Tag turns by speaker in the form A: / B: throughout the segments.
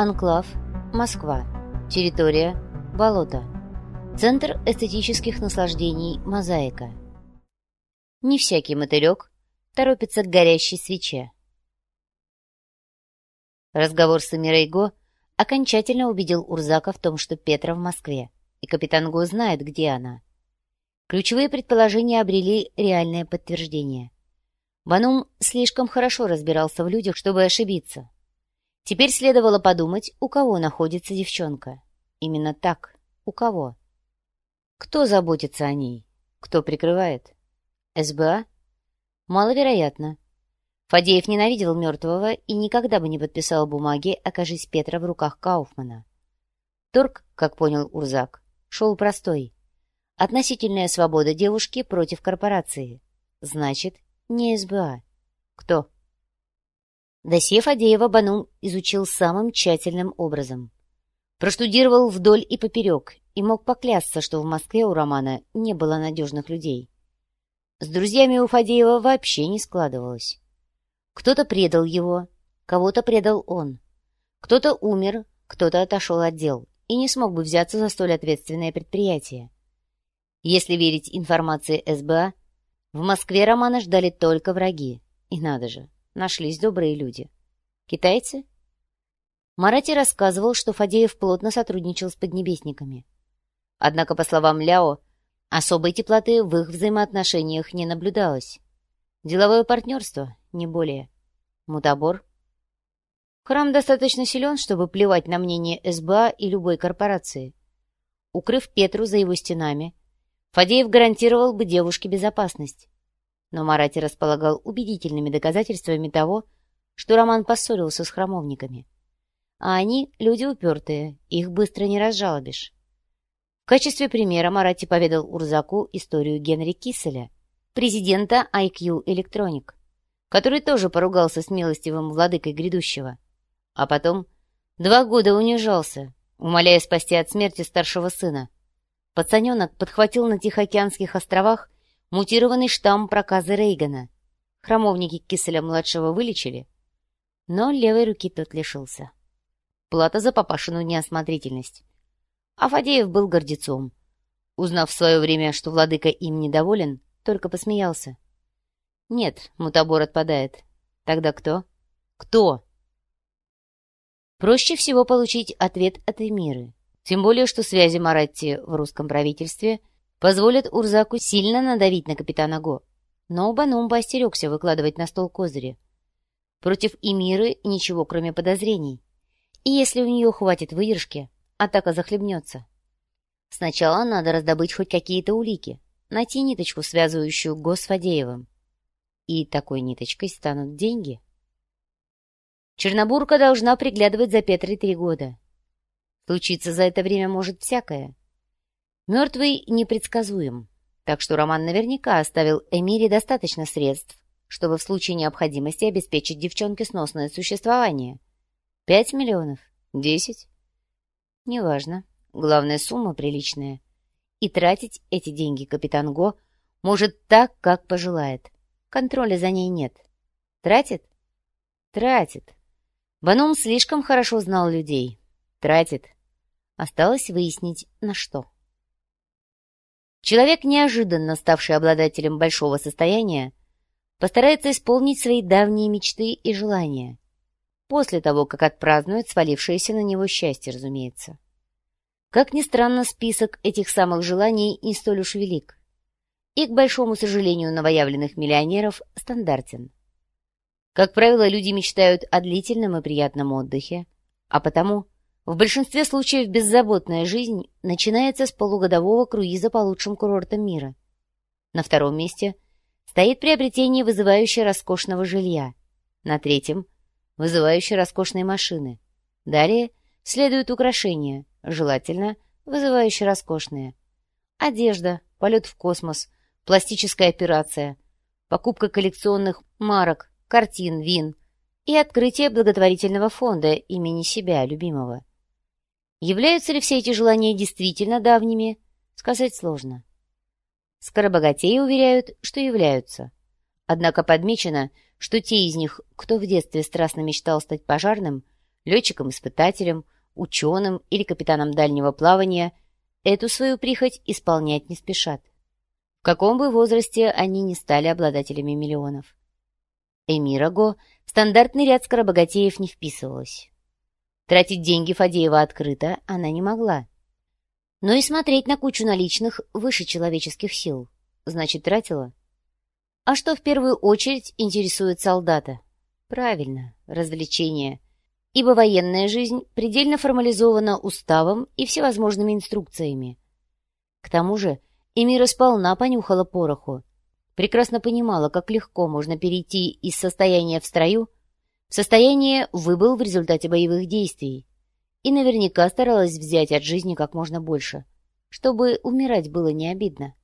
A: Анклав, Москва. Территория, болото. Центр эстетических наслаждений «Мозаика». Не всякий мотылек торопится к горящей свече. Разговор с Эмирой Го окончательно убедил Урзака в том, что Петра в Москве, и капитан Го знает, где она. Ключевые предположения обрели реальное подтверждение. Банум слишком хорошо разбирался в людях, чтобы ошибиться. Теперь следовало подумать, у кого находится девчонка. Именно так. У кого? Кто заботится о ней? Кто прикрывает? СБА? Маловероятно. Фадеев ненавидел мертвого и никогда бы не подписал бумаги, окажись Петра в руках Кауфмана. Торг, как понял Урзак, шел простой. Относительная свобода девушки против корпорации. Значит, не СБА. Кто? Досье Фадеева Банум изучил самым тщательным образом. Проштудировал вдоль и поперек и мог поклясться, что в Москве у Романа не было надежных людей. С друзьями у Фадеева вообще не складывалось. Кто-то предал его, кого-то предал он. Кто-то умер, кто-то отошел от дел и не смог бы взяться за столь ответственное предприятие. Если верить информации СБА, в Москве Романа ждали только враги. И надо же, нашлись добрые люди. Китайцы? Марати рассказывал, что Фадеев плотно сотрудничал с поднебесниками. Однако, по словам Ляо, особой теплоты в их взаимоотношениях не наблюдалось. Деловое партнерство, не более. Мутабор. Храм достаточно силен, чтобы плевать на мнение СБА и любой корпорации. Укрыв Петру за его стенами, Фадеев гарантировал бы девушке безопасность. Но Марати располагал убедительными доказательствами того, что Роман поссорился с храмовниками. А они — люди упертые, их быстро не разжалобишь. В качестве примера Марати поведал Урзаку историю Генри Кисселя, президента IQ Electronic, который тоже поругался с милостивым владыкой грядущего. А потом два года унижался, умоляя спасти от смерти старшего сына. Пацаненок подхватил на Тихоокеанских островах мутированный штамм проказы Рейгана. Храмовники Киселя-младшего вылечили, но левой руки тот лишился. Плата за папашину неосмотрительность. А Фадеев был гордецом. Узнав в свое время, что владыка им недоволен, только посмеялся. Нет, мутабор отпадает. Тогда кто? Кто? Проще всего получить ответ от Эмиры. Тем более, что связи Маратти в русском правительстве позволят Урзаку сильно надавить на капитана Го. Но Банумба остерегся выкладывать на стол козыри. Против Эмиры ничего, кроме подозрений. И если у нее хватит выдержки, атака захлебнется. Сначала надо раздобыть хоть какие-то улики найти ниточку, связывающую Го с Фадеевым. И такой ниточкой станут деньги. Чернобурка должна приглядывать за Петрой три года. Случиться за это время может всякое. Мертвый непредсказуем, так что Роман наверняка оставил Эмире достаточно средств, чтобы в случае необходимости обеспечить девчонке сносное существование. Пять миллионов? Десять? Неважно. Главная сумма приличная и тратить эти деньги капитан Го может так, как пожелает. Контроля за ней нет. Тратит? Тратит. Банум слишком хорошо знал людей. Тратит. Осталось выяснить, на что. Человек, неожиданно ставший обладателем большого состояния, постарается исполнить свои давние мечты и желания. После того, как отпразднует свалившееся на него счастье, разумеется. Как ни странно, список этих самых желаний не столь уж велик. И, к большому сожалению новоявленных миллионеров, стандартен. Как правило, люди мечтают о длительном и приятном отдыхе, а потому в большинстве случаев беззаботная жизнь начинается с полугодового круиза по лучшим курортам мира. На втором месте стоит приобретение вызывающей роскошного жилья, на третьем – вызывающей роскошной машины. Далее следуют украшения, желательно вызывающе роскошные. Одежда, полет в космос, пластическая операция, покупка коллекционных марок, картин, вин и открытие благотворительного фонда имени себя, любимого. Являются ли все эти желания действительно давними, сказать сложно. Скоробогатеи уверяют, что являются. Однако подмечено, что те из них, кто в детстве страстно мечтал стать пожарным, летчиком-испытателем, ученым или капитаном дальнего плавания, эту свою прихоть исполнять не спешат. В каком бы возрасте они не стали обладателями миллионов. Эмира Го в стандартный ряд скоробогатеев не вписывалась. Тратить деньги Фадеева открыто она не могла. Но и смотреть на кучу наличных выше человеческих сил. Значит, тратила. А что в первую очередь интересует солдата? Правильно, развлечения. Ибо военная жизнь предельно формализована уставом и всевозможными инструкциями. К тому же Эмира сполна понюхала пороху. Прекрасно понимала, как легко можно перейти из состояния в строю в состояние выбыл в результате боевых действий. И наверняка старалась взять от жизни как можно больше, чтобы умирать было не обидно.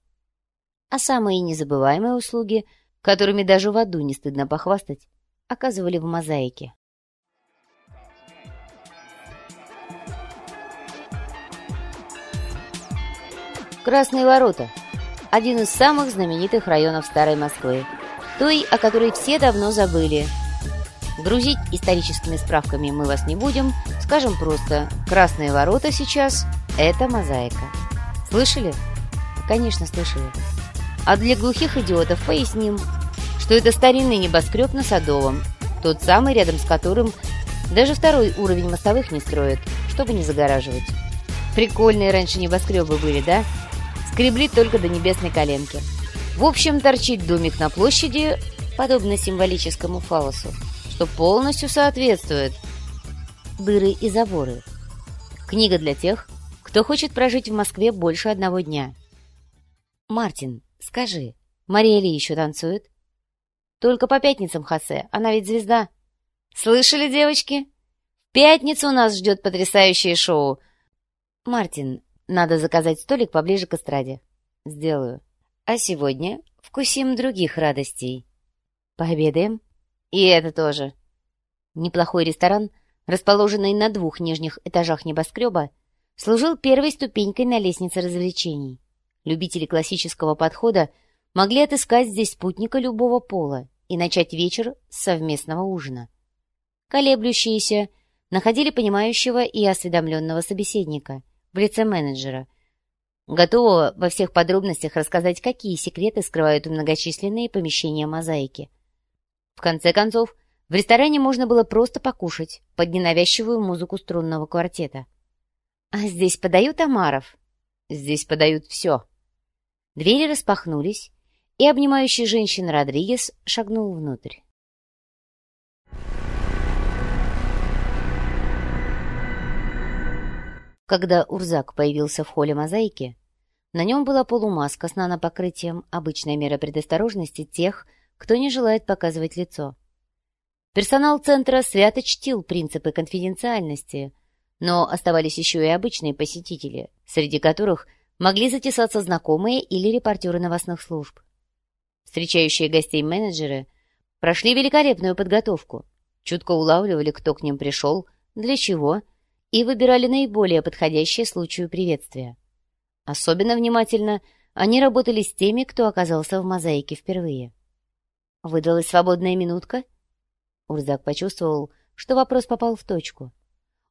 A: А самые незабываемые услуги, которыми даже в аду не стыдно похвастать, оказывали в мозаике. Красные ворота – один из самых знаменитых районов Старой Москвы, той, о которой все давно забыли – Грузить историческими справками мы вас не будем. Скажем просто, красные ворота сейчас – это мозаика. Слышали? Конечно, слышали. А для глухих идиотов поясним, что это старинный небоскреб на Садовом, тот самый, рядом с которым даже второй уровень мостовых не строят, чтобы не загораживать. Прикольные раньше небоскребы были, да? Скребли только до небесной коленки. В общем, торчит домик на площади, подобно символическому фалосу что полностью соответствует. Дыры и заборы. Книга для тех, кто хочет прожить в Москве больше одного дня. Мартин, скажи, Мария Ли еще танцует? Только по пятницам, Хосе, она ведь звезда. Слышали, девочки? В пятницу нас ждет потрясающее шоу. Мартин, надо заказать столик поближе к эстраде. Сделаю. А сегодня вкусим других радостей. Пообедаем? И это тоже. Неплохой ресторан, расположенный на двух нижних этажах небоскреба, служил первой ступенькой на лестнице развлечений. Любители классического подхода могли отыскать здесь спутника любого пола и начать вечер с совместного ужина. Колеблющиеся находили понимающего и осведомленного собеседника в лице менеджера, готового во всех подробностях рассказать, какие секреты скрывают многочисленные помещения мозаики – в конце концов, в ресторане можно было просто покушать под ненавязчивую музыку струнного квартета. «А здесь подают омаров?» «Здесь подают все». Двери распахнулись, и обнимающий женщин Родригес шагнул внутрь. Когда Урзак появился в холле мозаики, на нем была полумаска с нанопокрытием, обычная мера предосторожности тех, кто не желает показывать лицо. Персонал центра свято чтил принципы конфиденциальности, но оставались еще и обычные посетители, среди которых могли затесаться знакомые или репортеры новостных служб. Встречающие гостей менеджеры прошли великолепную подготовку, чутко улавливали, кто к ним пришел, для чего, и выбирали наиболее подходящее случаю приветствия. Особенно внимательно они работали с теми, кто оказался в мозаике впервые. «Выдалась свободная минутка?» Урзак почувствовал, что вопрос попал в точку.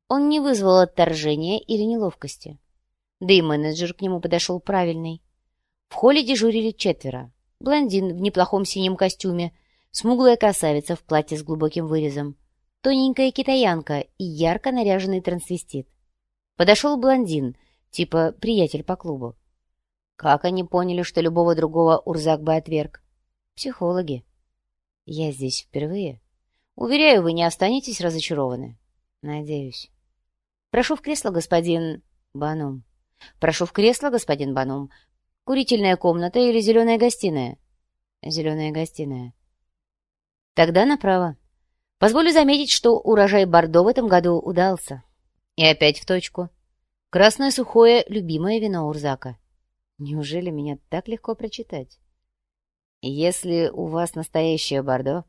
A: Он не вызвал отторжения или неловкости. Да и менеджер к нему подошел правильный. В холле дежурили четверо. Блондин в неплохом синем костюме, смуглая красавица в платье с глубоким вырезом, тоненькая китаянка и ярко наряженный трансвестит. Подошел блондин, типа приятель по клубу. Как они поняли, что любого другого Урзак бы отверг? Психологи. Я здесь впервые. Уверяю, вы не останетесь разочарованы. Надеюсь. Прошу в кресло, господин Банум. Прошу в кресло, господин Банум. Курительная комната или зеленая гостиная? Зеленая гостиная. Тогда направо. Позволю заметить, что урожай Бордо в этом году удался. И опять в точку. Красное сухое — любимое вино Урзака. Неужели меня так легко прочитать? «Если у вас настоящее бордо...»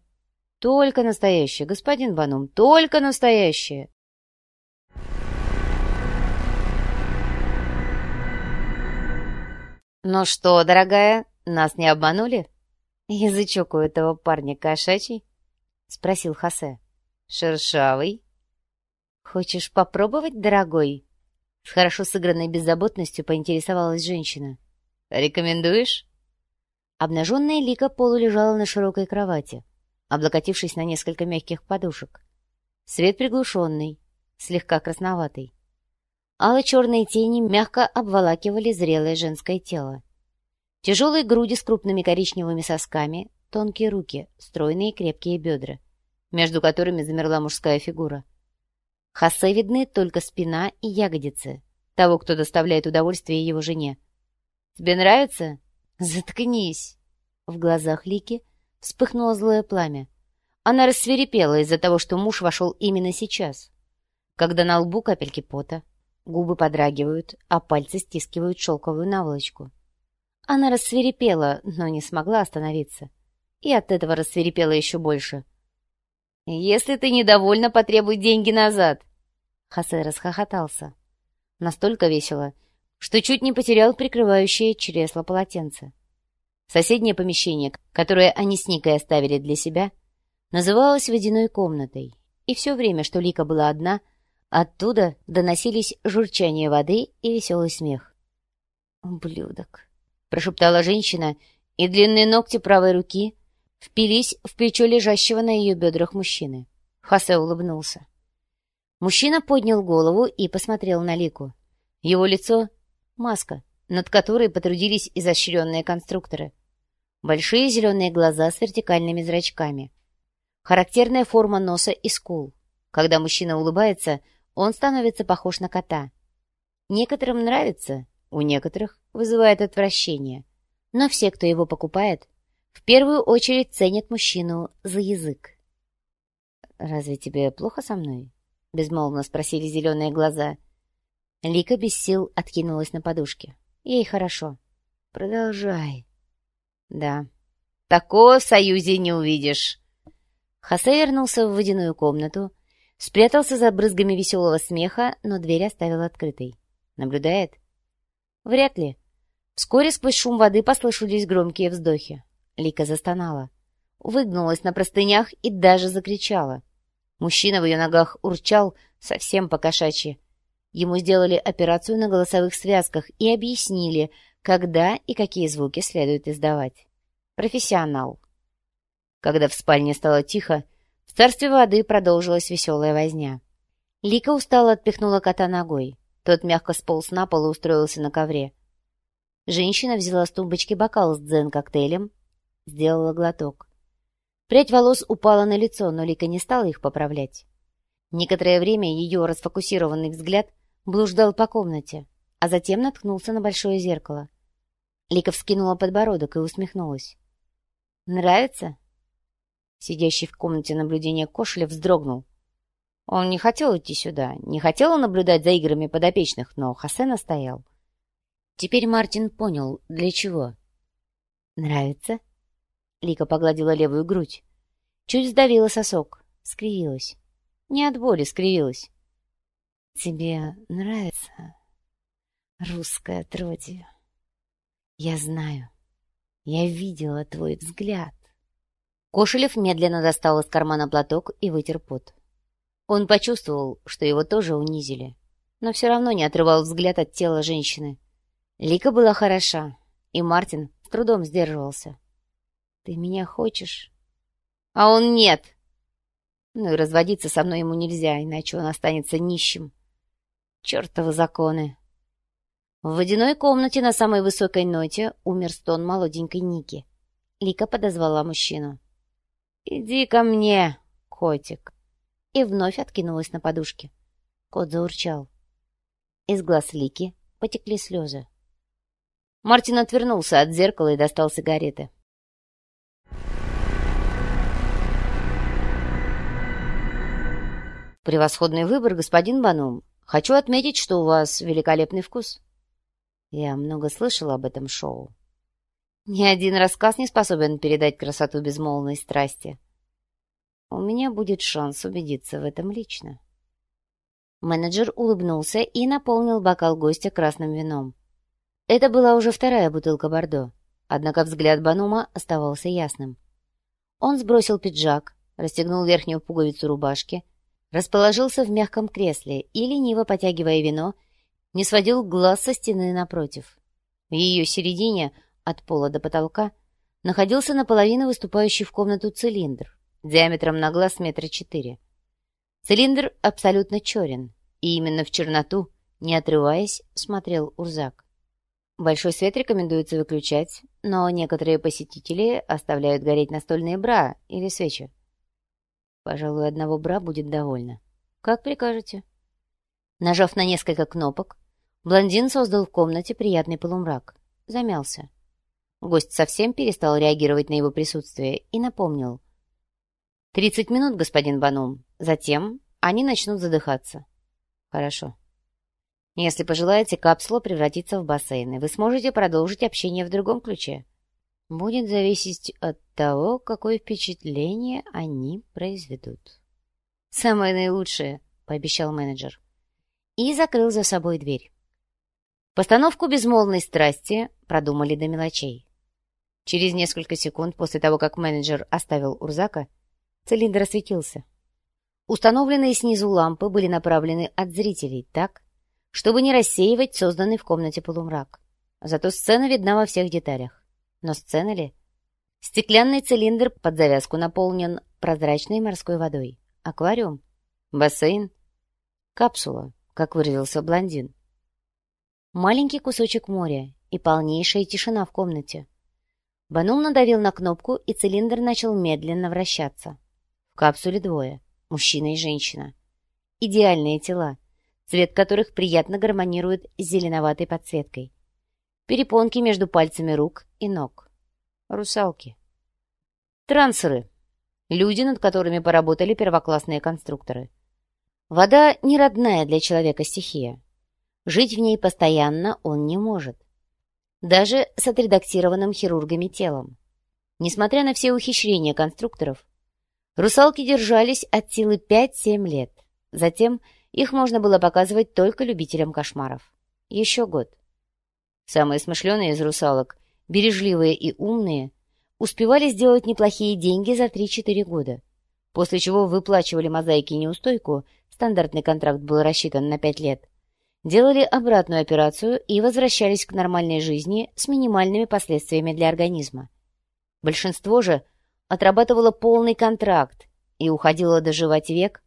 A: «Только настоящее, господин Банум, только настоящее!» «Ну что, дорогая, нас не обманули?» «Язычок у этого парня кошачий?» — спросил Хосе. «Шершавый?» «Хочешь попробовать, дорогой?» С хорошо сыгранной беззаботностью поинтересовалась женщина. «Рекомендуешь?» Обнаженная Лика полулежала на широкой кровати, облокотившись на несколько мягких подушек. Свет приглушенный, слегка красноватый. Алло-черные тени мягко обволакивали зрелое женское тело. Тяжелые груди с крупными коричневыми сосками, тонкие руки, стройные крепкие бедра, между которыми замерла мужская фигура. Хосе видны только спина и ягодицы того, кто доставляет удовольствие его жене. «Тебе нравится?» «Заткнись!» В глазах Лики вспыхнуло злое пламя. Она рассверепела из-за того, что муж вошел именно сейчас, когда на лбу капельки пота, губы подрагивают, а пальцы стискивают шелковую наволочку. Она рассверепела, но не смогла остановиться. И от этого рассверепела еще больше. «Если ты недовольна, потребуй деньги назад!» Хосе расхохотался. Настолько весело, что чуть не потерял прикрывающее чресло полотенце. Соседнее помещение, которое они с Никой оставили для себя, называлось водяной комнатой, и все время, что Лика была одна, оттуда доносились журчание воды и веселый смех. «Ублюдок!» — прошептала женщина, и длинные ногти правой руки впились в плечо лежащего на ее бедрах мужчины. Хосе улыбнулся. Мужчина поднял голову и посмотрел на Лику. Его лицо — маска, над которой потрудились изощренные конструкторы. Большие зеленые глаза с вертикальными зрачками. Характерная форма носа и скул. Когда мужчина улыбается, он становится похож на кота. Некоторым нравится, у некоторых вызывает отвращение. Но все, кто его покупает, в первую очередь ценят мужчину за язык. «Разве тебе плохо со мной?» — безмолвно спросили зеленые глаза. Лика без сил откинулась на подушке. Ей хорошо. «Продолжай». «Да». «Такого в Союзе не увидишь». Хосе вернулся в водяную комнату, спрятался за брызгами веселого смеха, но дверь оставил открытой. «Наблюдает?» «Вряд ли». Вскоре сквозь шум воды послышались громкие вздохи. Лика застонала. Выгнулась на простынях и даже закричала. Мужчина в ее ногах урчал совсем по-кошачьи. Ему сделали операцию на голосовых связках и объяснили, когда и какие звуки следует издавать. Профессионал. Когда в спальне стало тихо, в царстве воды продолжилась веселая возня. Лика устало отпихнула кота ногой. Тот мягко сполз на пол и устроился на ковре. Женщина взяла с тумбочки бокал с дзен-коктейлем Сделала глоток. Прядь волос упала на лицо, но Лика не стала их поправлять. Некоторое время ее расфокусированный взгляд блуждал по комнате, а затем наткнулся на большое зеркало. Лика вскинула подбородок и усмехнулась. «Нравится?» Сидящий в комнате наблюдения Кошелев вздрогнул. Он не хотел идти сюда, не хотел наблюдать за играми подопечных, но Хосе настоял. Теперь Мартин понял, для чего. «Нравится?» Лика погладила левую грудь. Чуть сдавила сосок, скривилась. Не от боли скривилась. «Тебе нравится русское отродье? Я знаю. Я видела твой взгляд». Кошелев медленно достал из кармана платок и вытер пот. Он почувствовал, что его тоже унизили, но все равно не отрывал взгляд от тела женщины. Лика была хороша, и Мартин с трудом сдерживался. Ты меня хочешь? А он нет. Ну и разводиться со мной ему нельзя, иначе он останется нищим. Чертовы законы. В водяной комнате на самой высокой ноте умер стон молоденькой Ники. Лика подозвала мужчину. «Иди ко мне, котик!» И вновь откинулась на подушке. Кот заурчал. Из глаз Лики потекли слезы. Мартин отвернулся от зеркала и достал сигареты. «Превосходный выбор, господин Банум. Хочу отметить, что у вас великолепный вкус». Я много слышала об этом шоу. Ни один рассказ не способен передать красоту безмолвной страсти. У меня будет шанс убедиться в этом лично. Менеджер улыбнулся и наполнил бокал гостя красным вином. Это была уже вторая бутылка Бордо, однако взгляд Банума оставался ясным. Он сбросил пиджак, расстегнул верхнюю пуговицу рубашки расположился в мягком кресле и, лениво потягивая вино, не сводил глаз со стены напротив. В ее середине, от пола до потолка, находился наполовину выступающий в комнату цилиндр, диаметром на глаз метра четыре. Цилиндр абсолютно черен, и именно в черноту, не отрываясь, смотрел Урзак. Большой свет рекомендуется выключать, но некоторые посетители оставляют гореть настольные бра или свечи. Пожалуй, одного бра будет довольно. Как прикажете. Нажав на несколько кнопок, блондин создал в комнате приятный полумрак. Замялся. Гость совсем перестал реагировать на его присутствие и напомнил. «Тридцать минут, господин Банум. Затем они начнут задыхаться». «Хорошо. Если пожелаете, капсула превратится в бассейн, и вы сможете продолжить общение в другом ключе будет зависеть от того, какое впечатление они произведут. «Самое наилучшее», — пообещал менеджер. И закрыл за собой дверь. Постановку безмолвной страсти продумали до мелочей. Через несколько секунд после того, как менеджер оставил Урзака, цилиндр осветился. Установленные снизу лампы были направлены от зрителей так, чтобы не рассеивать созданный в комнате полумрак. Зато сцена видна во всех деталях. Но сцена ли? Стеклянный цилиндр под завязку наполнен прозрачной морской водой. Аквариум? Бассейн? Капсула, как выразился блондин. Маленький кусочек моря и полнейшая тишина в комнате. Банум надавил на кнопку, и цилиндр начал медленно вращаться. В капсуле двое — мужчина и женщина. Идеальные тела, цвет которых приятно гармонирует с зеленоватой подсветкой перепонки между пальцами рук и ног. Русалки. Трансеры. Люди, над которыми поработали первоклассные конструкторы. Вода не родная для человека стихия. Жить в ней постоянно он не может. Даже с отредактированным хирургами телом. Несмотря на все ухищрения конструкторов, русалки держались от силы 5-7 лет. Затем их можно было показывать только любителям кошмаров. Еще год. Самые смышленые из русалок, бережливые и умные, успевали сделать неплохие деньги за 3-4 года, после чего выплачивали мозаике неустойку, стандартный контракт был рассчитан на 5 лет, делали обратную операцию и возвращались к нормальной жизни с минимальными последствиями для организма. Большинство же отрабатывало полный контракт и уходило доживать век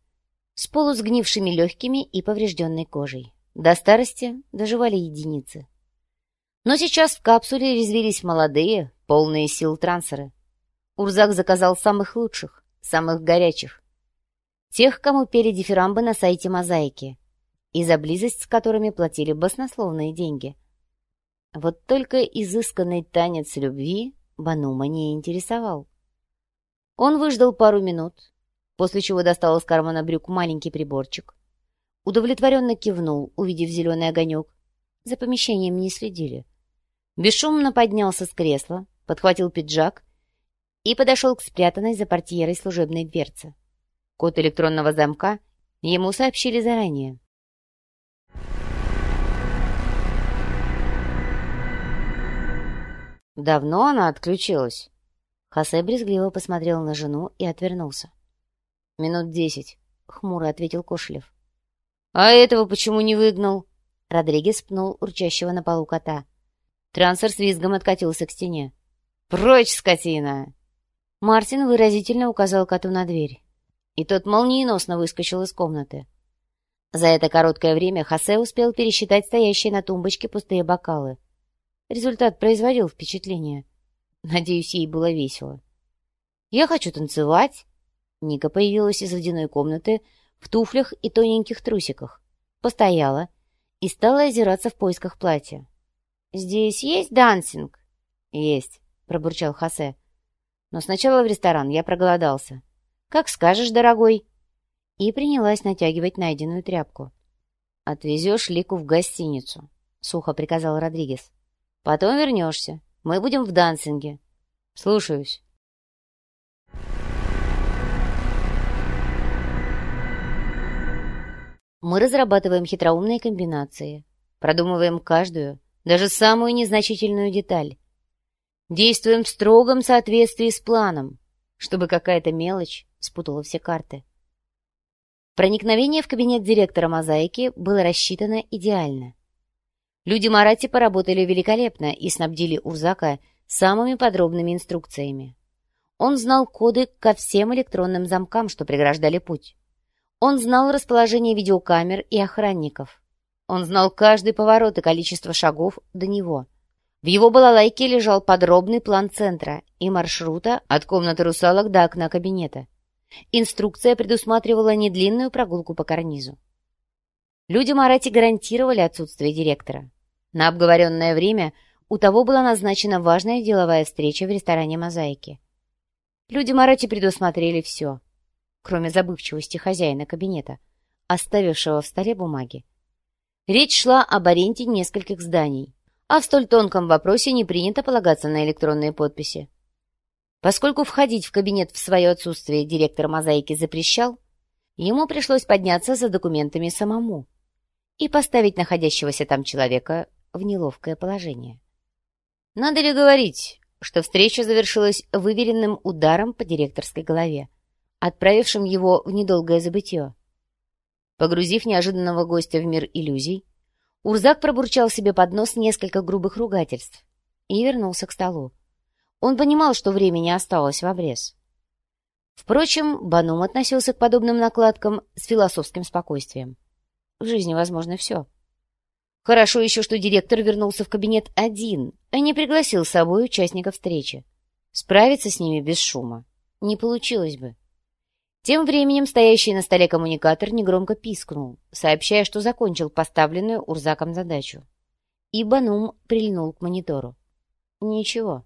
A: с полусгнившими легкими и поврежденной кожей. До старости доживали единицы. Но сейчас в капсуле резвились молодые, полные сил трансеры. Урзак заказал самых лучших, самых горячих. Тех, кому пели дифирамбы на сайте «Мозаики», и за близость с которыми платили баснословные деньги. Вот только изысканный танец любви Банума не интересовал. Он выждал пару минут, после чего достал из кармана брюк маленький приборчик. Удовлетворенно кивнул, увидев зеленый огонек. За помещением не следили. Бесшумно поднялся с кресла, подхватил пиджак и подошел к спрятанной за портьерой служебной дверце. Код электронного замка ему сообщили заранее. Давно она отключилась. Хосе брезгливо посмотрел на жену и отвернулся. «Минут десять», — хмуро ответил Кошелев. «А этого почему не выгнал?» Родригес пнул урчащего на полу кота. Трансер с визгом откатился к стене. «Прочь, скотина!» Мартин выразительно указал коту на дверь. И тот молниеносно выскочил из комнаты. За это короткое время Хосе успел пересчитать стоящие на тумбочке пустые бокалы. Результат производил впечатление. Надеюсь, ей было весело. «Я хочу танцевать!» Ника появилась из водяной комнаты в туфлях и тоненьких трусиках. Постояла и стала озираться в поисках платья. «Здесь есть дансинг?» «Есть», — пробурчал Хосе. «Но сначала в ресторан, я проголодался». «Как скажешь, дорогой». И принялась натягивать найденную тряпку. «Отвезешь Лику в гостиницу», — сухо приказал Родригес. «Потом вернешься. Мы будем в дансинге». «Слушаюсь». Мы разрабатываем хитроумные комбинации, продумываем каждую, даже самую незначительную деталь. Действуем в строгом соответствии с планом, чтобы какая-то мелочь спутала все карты. Проникновение в кабинет директора «Мозаики» было рассчитано идеально. Люди Марати поработали великолепно и снабдили Урзака самыми подробными инструкциями. Он знал коды ко всем электронным замкам, что преграждали путь. Он знал расположение видеокамер и охранников. Он знал каждый поворот и количество шагов до него. В его балалайке лежал подробный план центра и маршрута от комнаты русалок до окна кабинета. Инструкция предусматривала недлинную прогулку по карнизу. Люди Марати гарантировали отсутствие директора. На обговоренное время у того была назначена важная деловая встреча в ресторане «Мозаики». Люди Марати предусмотрели все, кроме забывчивости хозяина кабинета, оставившего в столе бумаги. Речь шла об аренде нескольких зданий, а в столь тонком вопросе не принято полагаться на электронные подписи. Поскольку входить в кабинет в свое отсутствие директор «Мозаики» запрещал, ему пришлось подняться за документами самому и поставить находящегося там человека в неловкое положение. Надо ли говорить, что встреча завершилась выверенным ударом по директорской голове, отправившим его в недолгое забытье. Погрузив неожиданного гостя в мир иллюзий, Урзак пробурчал себе под нос несколько грубых ругательств и вернулся к столу. Он понимал, что времени осталось в обрез. Впрочем, Банум относился к подобным накладкам с философским спокойствием. В жизни возможно все. Хорошо еще, что директор вернулся в кабинет один, а не пригласил с собой участников встречи. Справиться с ними без шума не получилось бы. Тем временем стоящий на столе коммуникатор негромко пискнул, сообщая, что закончил поставленную Урзаком задачу. И Банум прильнул к монитору. Ничего.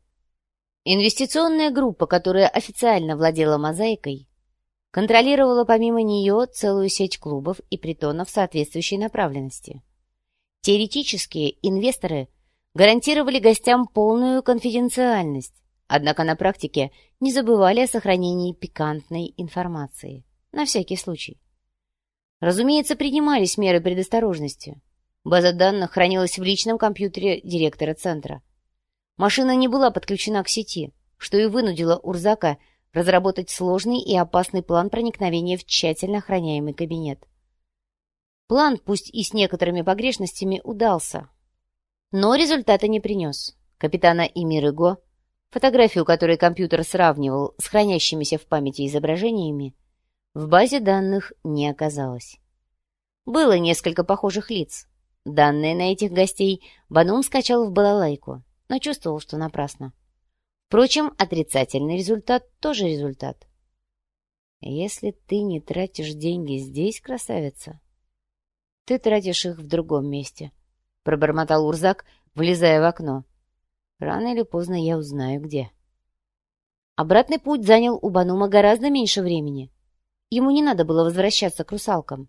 A: Инвестиционная группа, которая официально владела мозаикой, контролировала помимо нее целую сеть клубов и притонов соответствующей направленности. Теоретически инвесторы гарантировали гостям полную конфиденциальность, однако на практике не забывали о сохранении пикантной информации, на всякий случай. Разумеется, принимались меры предосторожности. База данных хранилась в личном компьютере директора центра. Машина не была подключена к сети, что и вынудило Урзака разработать сложный и опасный план проникновения в тщательно охраняемый кабинет. План, пусть и с некоторыми погрешностями, удался. Но результата не принес. Капитана Имирыго, фотографию которой компьютер сравнивал с хранящимися в памяти изображениями, в базе данных не оказалось. Было несколько похожих лиц. Данные на этих гостей Банум скачал в балалайку, но чувствовал, что напрасно. Впрочем, отрицательный результат тоже результат. «Если ты не тратишь деньги здесь, красавица, ты тратишь их в другом месте», — пробормотал Урзак, влезая в окно. «Рано или поздно я узнаю, где». Обратный путь занял у Банума гораздо меньше времени. Ему не надо было возвращаться к русалкам.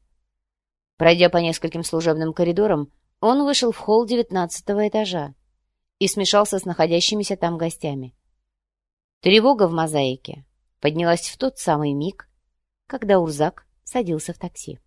A: Пройдя по нескольким служебным коридорам, он вышел в холл девятнадцатого этажа и смешался с находящимися там гостями. Тревога в мозаике поднялась в тот самый миг, когда Урзак садился в такси.